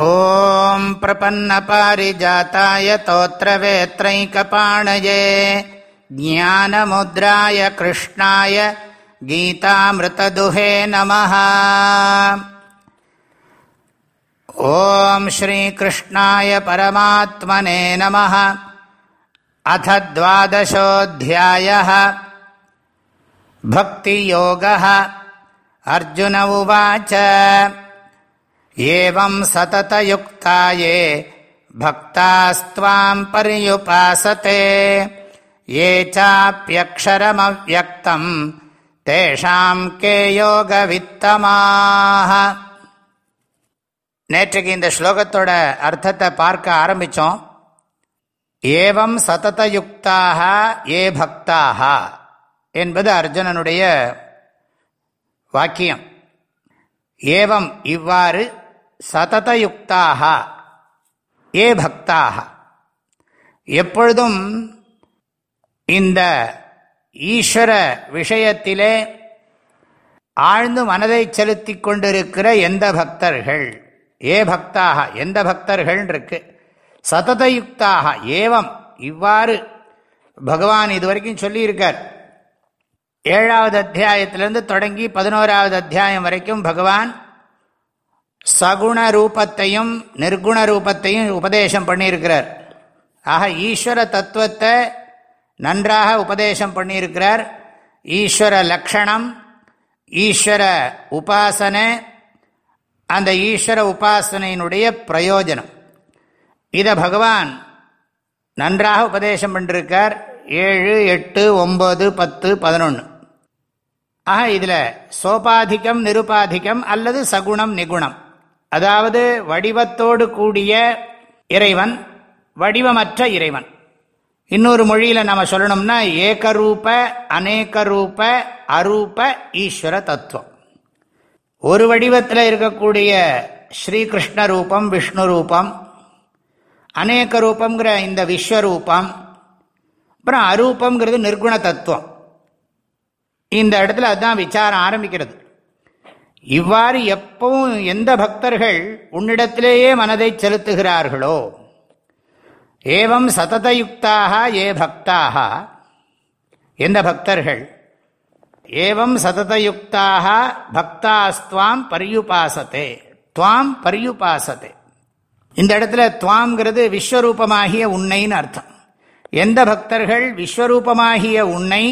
ॐ प्रपन्नपारिजाताय तोत्रवेत्रैकपाणये, ज्ञानमुद्राय कृष्णाय गीतामृतदुहे नमः। ॐ श्रीकृष्णाय परमात्मने नमः। अथ द्वादशोऽध्यायः। भक्तियोगः। अर्जुन उवाच। एवं सततयुक्ता ये भक्तास्त्वां पर्युपासते ये चाप्यक्षरमव्यक्तम् தேஷாம் கே யோகவித்தமாக நேற்றுக்கு இந்த ஸ்லோகத்தோட அர்த்தத்தை பார்க்க ஆரம்பித்தோம் ஏவம் சததயுக்தாக ஏ பக்தாக என்பது அர்ஜுனனுடைய வாக்கியம் ஏவம் இவ்வாறு சததயுக்தாக ஏ பக்தாக. எப்பொழுதும் இந்த ஈஸ்வர விஷயத்திலே ஆழ்ந்து மனதை செலுத்தி கொண்டிருக்கிற எந்த பக்தர்கள் ஏ பக்தாக எந்த பக்தர்கள் இருக்கு சததயுக்தாக ஏவம் இவ்வாறு பகவான் இதுவரைக்கும் சொல்லியிருக்கார். ஏழாவது அத்தியாயத்திலிருந்து தொடங்கி பதினோராவது அத்தியாயம் வரைக்கும் பகவான் சகுண ரூபத்தையும் நிர்குண ரூபத்தையும் உபதேசம் பண்ணியிருக்கிறார். ஆக ஈஸ்வர தத்துவத்தை நன்றாக உபதேசம் பண்ணியிருக்கிறார். ஈஸ்வர லக்ஷணம் ஈஸ்வர உபாசனை அந்த ஈஸ்வர உபாசனையினுடைய பிரயோஜனம். இதை பகவான் நன்றாக உபதேசம் பண்ணிருக்கார். ஏழு எட்டு ஒம்பது பத்து பதினொன்று ஆக இதில் சோபாதிக்கம் நிருபாதிக்கம் அல்லது சகுணம் நிகுணம். அதாவது வடிவத்தோடு கூடிய இறைவன் வடிவமற்ற இறைவன். இன்னொரு மொழியில் நம்ம சொல்லணும்னா ஏகரூப அநேகரூப அரூப ஈஸ்வர தத்துவம். ஒரு வடிவத்தில் இருக்கக்கூடிய ஸ்ரீகிருஷ்ண ரூபம் விஷ்ணு ரூபம் அநேக ரூபங்கிற இந்த விஸ்வரூபம் அப்புறம் அரூபங்கிறது நிர்குண தத்துவம். இந்த இடத்துல அதுதான் விசாரம் ஆரம்பிக்கிறது. இவ்வாறு எப்பவும் எந்த பக்தர்கள் உன்னிடத்திலேயே மனதை செலுத்துகிறார்களோ ஏவம் சததயுக்தாக ஏ பக்தாக எந்த பக்தர்கள் ஏவம் சததயுக்தாக பக்தாஸ்துவாம் பரியுபாசத்தே துவாம் பரியுபாசத்தே இந்த இடத்துல துவாம்ங்கிறது விஸ்வரூபமாகிய உன்னைன்னு அர்த்தம். எந்த பக்தர்கள் விஸ்வரூபமாகிய உன்னை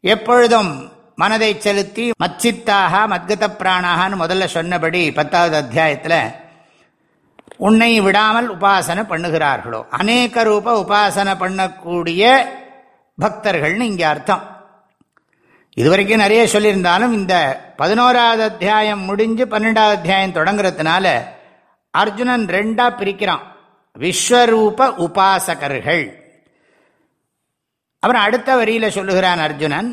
எப்பொழுதும் மனதை செலுத்தி மச்சித்தாக மத்கத பிராணாகனு முதல்ல சொன்னபடி பத்தாவது அத்தியாயத்தில் உன்னை விடாமல் உபாசனை பண்ணுகிறார்களோ. அநேக ரூப உபாசனை பண்ணக்கூடிய பக்தர்கள்னு இங்கே அர்த்தம். இதுவரைக்கும் நிறைய சொல்லியிருந்தாலும் இந்த பதினோராவது அத்தியாயம் முடிஞ்சு பன்னெண்டாவது அத்தியாயம் தொடங்குறதுனால அர்ஜுனன் ரெண்டாக பிரிக்கிறான். விஸ்வரூப உபாசகர்கள். அப்புறம் அடுத்த வரியில் சொல்லுகிறான் அர்ஜுனன்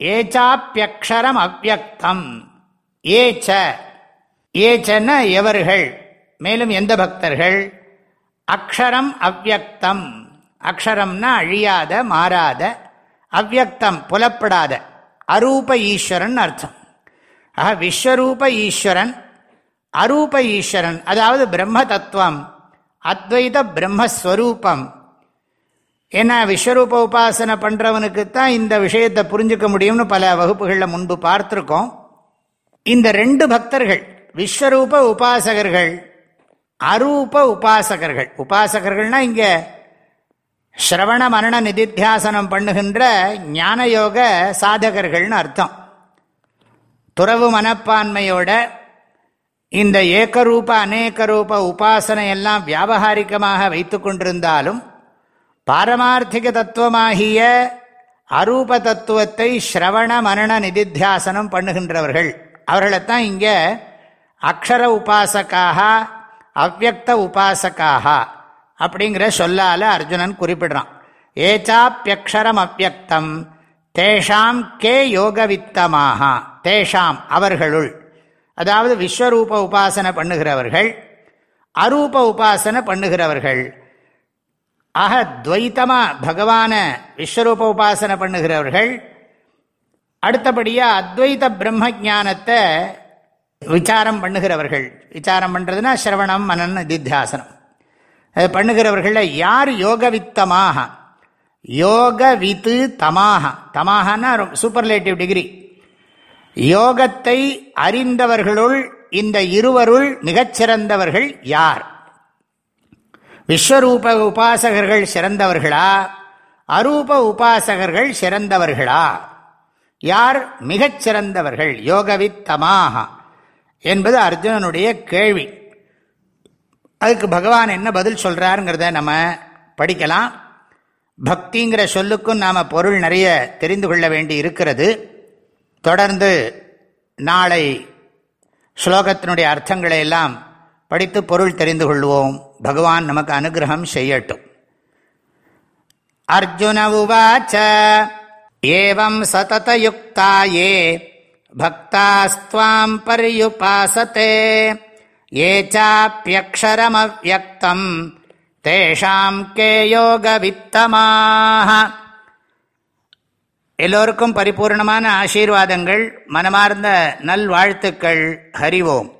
ஏச்சாப்பியக்ஷரம் அவ்வக்தம் ஏச்ச. ஏச்சன எவர்கள்? மேலும் எந்த பக்தர்கள்? அக்ஷரம் அவ்வக்தம் அக்ஷரம்னா அழியாத மாறாத அவ்வக்தம் புலப்படாத அரூப ஈஸ்வரன் அர்த்தம். ஆக விஸ்வரூப ஈஸ்வரன் அரூப ஈஸ்வரன் அதாவது பிரம்ம தத்துவம் அத்வைத பிரம்மஸ்வரூபம். ஏன்னா விஸ்வரூப உபாசனை பண்ணுறவனுக்கு தான் இந்த விஷயத்தை புரிஞ்சுக்க முடியும்னு பல வகுப்புகளில் முன்பு பார்த்துருக்கோம். இந்த ரெண்டு பக்தர்கள் விஸ்வரூப உபாசகர்கள் அரூப உபாசகர்கள். உபாசகர்கள்னால் இங்கே ஸ்ரவண மரண நிதித்தியாசனம் பண்ணுகின்ற ஞானயோக சாதகர்கள்னு அர்த்தம். துறவு மனப்பான்மையோட இந்த ஏக்கரூப அநேக ரூப உபாசனை வியாபகாரிகமாக வைத்து கொண்டிருந்தாலும் பாரமார்த்திக தத்துவமாகிய அரூப தத்துவத்தை ஸ்ரவண மரண நிதித்தியாசனம் பண்ணுகின்றவர்கள். அவர்களைத்தான் இங்கே அக்ஷர உபாசக்காக அவ்வக்த உபாசக்காக அப்படிங்கிற சொல்லால் அர்ஜுனன் குறிப்பிடுறான். ஏச்சாப்பியக்ஷரம் அவ்வக்தம் தேஷாம் கே யோகவித்தமாக தேஷாம் அவர்களுள். அதாவது விஸ்வரூப உபாசனை பண்ணுகிறவர்கள் அரூப உபாசனை பண்ணுகிறவர்கள். ஆக துவைத்தமாக பகவான விஸ்வரூப உபாசனை பண்ணுகிறவர்கள் அடுத்தபடியாக அத்வைத பிரம்ம ஜானத்தை விசாரம் பண்ணுகிறவர்கள். விசாரம் பண்ணுறதுனா சிரவணம் மனன் தித்தியாசனம் அது பண்ணுகிறவர்களில் யார் யோகவித்தமாக? யோகவித்து தமாக. தமாகனா சூப்பர்லேட்டிவ் டிகிரி யோகத்தை அறிந்தவர்களுள் இந்த இருவருள் மிகச்சிறந்தவர்கள் யார்? விஸ்வரூப உபாசகர்கள் சிறந்தவர்களா? அரூப உபாசகர்கள் சிறந்தவர்களா? யார் மிகச் சிறந்தவர்கள்? யோகவித்தமாக என்பது அர்ஜுனனுடைய கேள்வி. அதுக்கு பகவான் என்ன பதில் சொல்கிறாருங்கிறத நம்ம படிக்கலாம். பக்திங்கிற சொல்லுக்கும் நாம் பொருள் நிறைய தெரிந்து கொள்ள வேண்டி இருக்கிறது. தொடர்ந்து நாளை ஸ்லோகத்தினுடைய அர்த்தங்களை எல்லாம் படித்து பொருள் தெரிந்து கொள்வோம். பகவான் நமக்கு அனுகிரகம் செய்யட்டும். அர்ஜுன உவாச்ச ஏவம் சததயுக்தாயே பக்தாஸ்துவாம் பரியுபாசத்தே ஏ சாப்பியக்ஷரமவ்யக்தம் தேஷாம் கே யோக வித்தமாக எல்லோருக்கும் பரிபூர்ணமான ஆசீர்வாதங்கள் மனமார்ந்த நல்வாழ்த்துக்கள் ஹரிவோம்